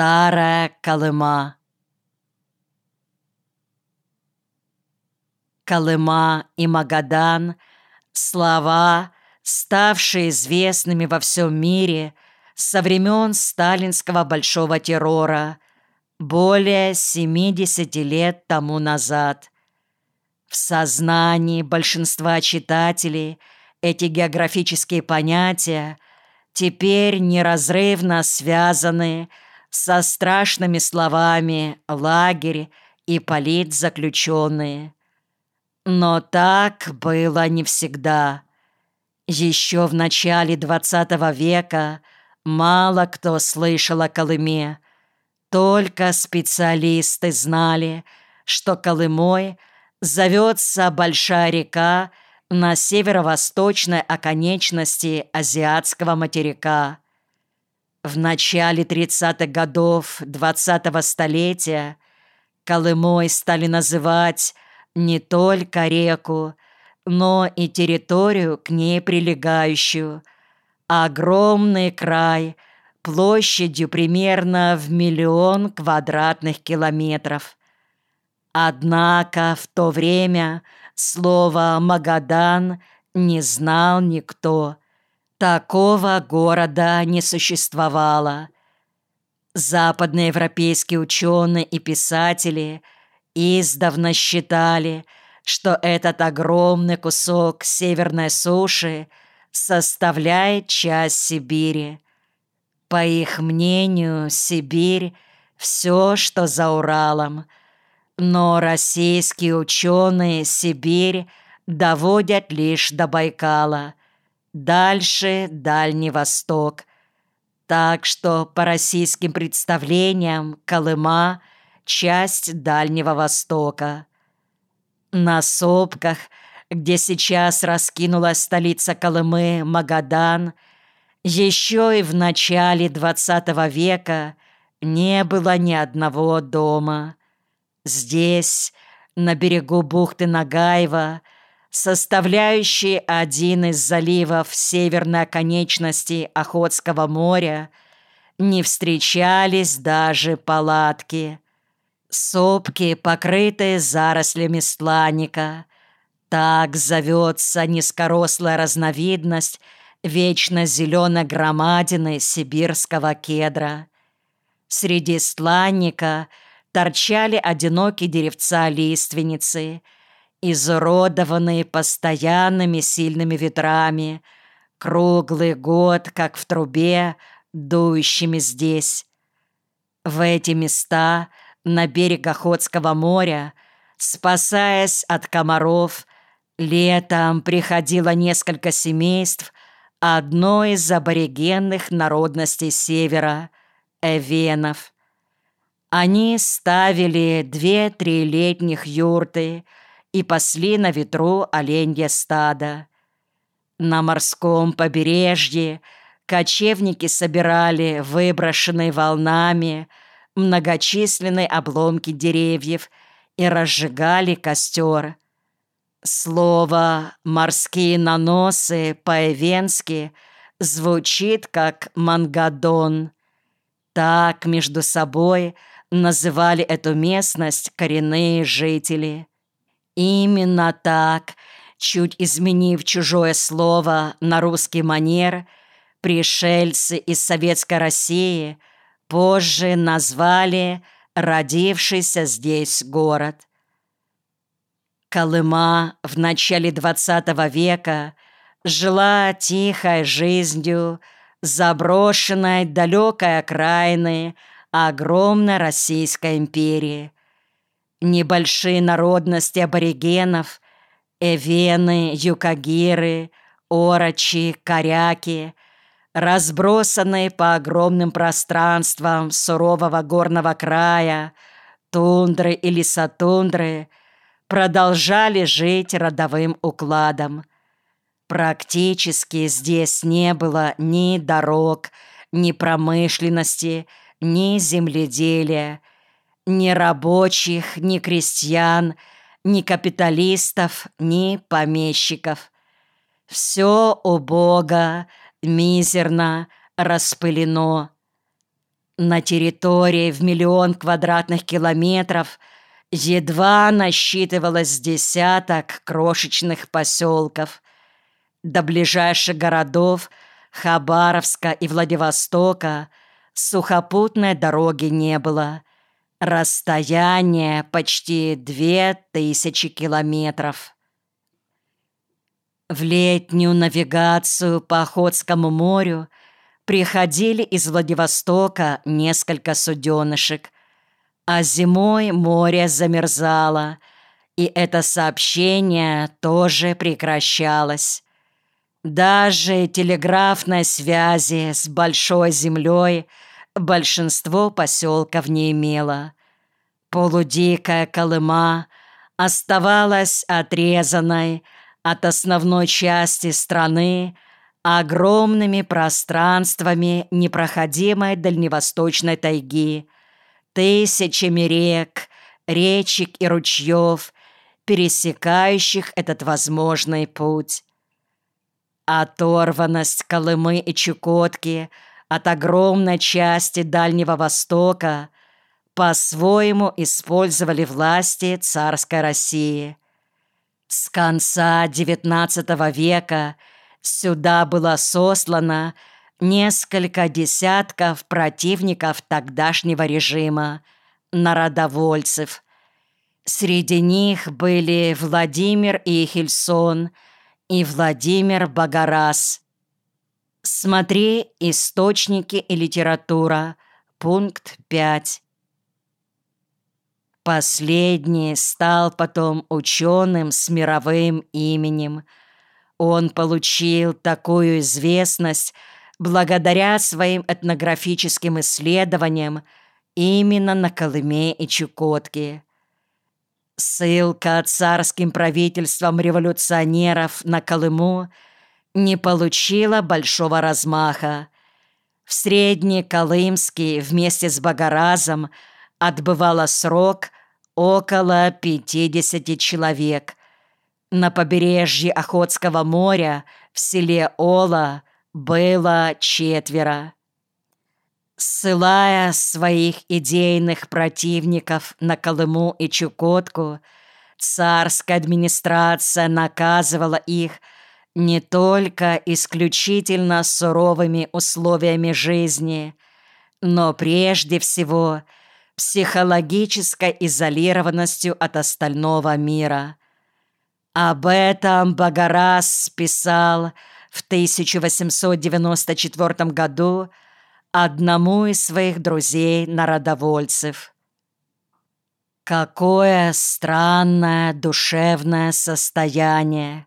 Старая Колыма Колыма и Магадан — слова, ставшие известными во всем мире со времен сталинского большого террора более 70 лет тому назад. В сознании большинства читателей эти географические понятия теперь неразрывно связаны со страшными словами «лагерь» и «политзаключенные». Но так было не всегда. Еще в начале XX века мало кто слышал о Колыме. Только специалисты знали, что Колымой зовется большая река на северо-восточной оконечности азиатского материка. В начале 30-х годов 20-го столетия Колымой стали называть не только реку, но и территорию к ней прилегающую. Огромный край площадью примерно в миллион квадратных километров. Однако в то время слово «Магадан» не знал никто. Такого города не существовало. Западноевропейские ученые и писатели – Издавна считали, что этот огромный кусок северной суши составляет часть Сибири. По их мнению, Сибирь — все, что за Уралом. Но российские ученые Сибирь доводят лишь до Байкала. Дальше — Дальний Восток. Так что по российским представлениям Колыма — часть Дальнего Востока. На сопках, где сейчас раскинулась столица Колымы, Магадан, еще и в начале XX века не было ни одного дома. Здесь, на берегу бухты Нагаева, составляющий один из заливов северной оконечности Охотского моря, не встречались даже палатки – Сопки, покрытые зарослями стланника. Так зовется низкорослая разновидность вечно зеленой громадины сибирского кедра. Среди стланника торчали одинокие деревца лиственницы, изуродованные постоянными сильными ветрами, круглый год, как в трубе, дующими здесь. В эти места – на берег Охотского моря, спасаясь от комаров, летом приходило несколько семейств одной из аборигенных народностей Севера – эвенов. Они ставили две-три летних юрты и пасли на ветру оленья стада. На морском побережье кочевники собирали выброшенные волнами – многочисленные обломки деревьев и разжигали костер. Слово «морские наносы» по-эвенски звучит как «мангадон». Так между собой называли эту местность коренные жители. Именно так, чуть изменив чужое слово на русский манер, пришельцы из Советской России – позже назвали родившийся здесь город. Колыма в начале XX века жила тихой жизнью, заброшенной далекой окраины огромной Российской империи. Небольшие народности аборигенов – эвены, юкагиры, орочи, коряки – разбросанные по огромным пространствам сурового горного края, тундры и лесотундры, продолжали жить родовым укладом. Практически здесь не было ни дорог, ни промышленности, ни земледелия, ни рабочих, ни крестьян, ни капиталистов, ни помещиков. Все убого, мизерно, распылено. На территории в миллион квадратных километров едва насчитывалось десяток крошечных поселков. До ближайших городов Хабаровска и Владивостока сухопутной дороги не было. Расстояние почти две тысячи километров. В летнюю навигацию по Охотскому морю приходили из Владивостока несколько суденышек, а зимой море замерзало, и это сообщение тоже прекращалось. Даже телеграфной связи с Большой Землей большинство поселков не имело. Полудикая Колыма оставалась отрезанной от основной части страны огромными пространствами непроходимой дальневосточной тайги, тысячами рек, речек и ручьев, пересекающих этот возможный путь. Оторванность Колымы и Чукотки от огромной части Дальнего Востока по-своему использовали власти царской России. С конца XIX века сюда было сослано несколько десятков противников тогдашнего режима, народовольцев. Среди них были Владимир Ихельсон и Владимир Багарас. Смотри «Источники и литература», пункт 5. Последний стал потом ученым с мировым именем. Он получил такую известность благодаря своим этнографическим исследованиям именно на Колыме и Чукотке. Ссылка царским правительством революционеров на Колыму не получила большого размаха. В Средний Колымский вместе с Богоразом – отбывало срок около 50 человек. На побережье Охотского моря в селе Ола было четверо. Ссылая своих идейных противников на Колыму и Чукотку, царская администрация наказывала их не только исключительно суровыми условиями жизни, но прежде всего – психологической изолированностью от остального мира. Об этом Багарас писал в 1894 году одному из своих друзей-народовольцев. Какое странное душевное состояние!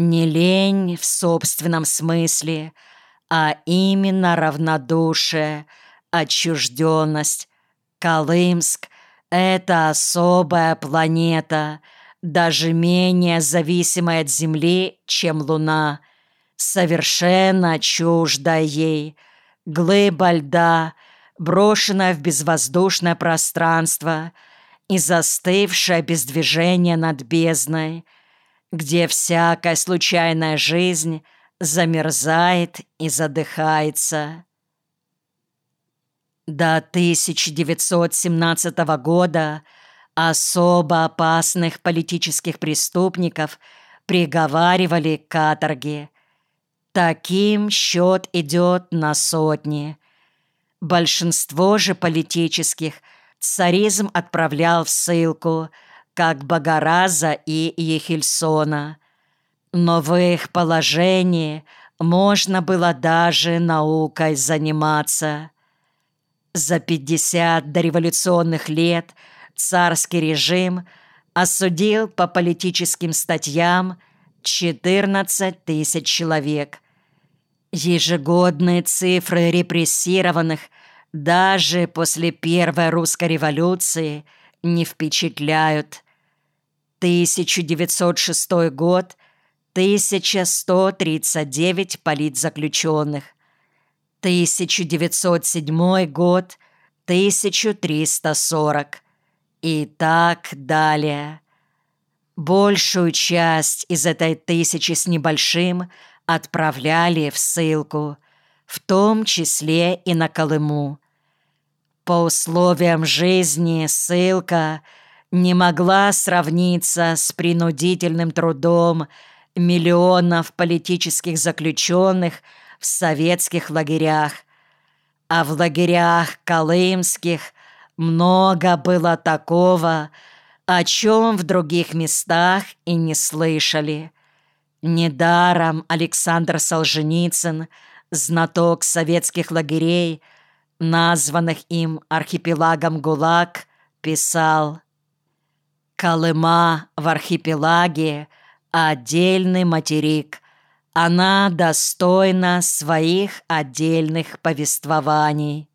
Не лень в собственном смысле, а именно равнодушие, отчужденность, Колымск — это особая планета, даже менее зависимая от Земли, чем Луна, совершенно чуждая ей, глыба льда, брошенная в безвоздушное пространство и застывшая без движения над бездной, где всякая случайная жизнь замерзает и задыхается. До 1917 года особо опасных политических преступников приговаривали к каторге. Таким счет идет на сотни. Большинство же политических царизм отправлял в ссылку, как Багараза и Ехельсона. Но в их положении можно было даже наукой заниматься. За 50 дореволюционных лет царский режим осудил по политическим статьям 14 тысяч человек. Ежегодные цифры репрессированных даже после Первой русской революции не впечатляют. 1906 год – 1139 политзаключенных. 1907 год, 1340 и так далее. Большую часть из этой тысячи с небольшим отправляли в ссылку, в том числе и на Колыму. По условиям жизни ссылка не могла сравниться с принудительным трудом миллионов политических заключенных в советских лагерях. А в лагерях колымских много было такого, о чем в других местах и не слышали. Недаром Александр Солженицын, знаток советских лагерей, названных им архипелагом ГУЛАГ, писал «Колыма в архипелаге — отдельный материк. Она достойна своих отдельных повествований».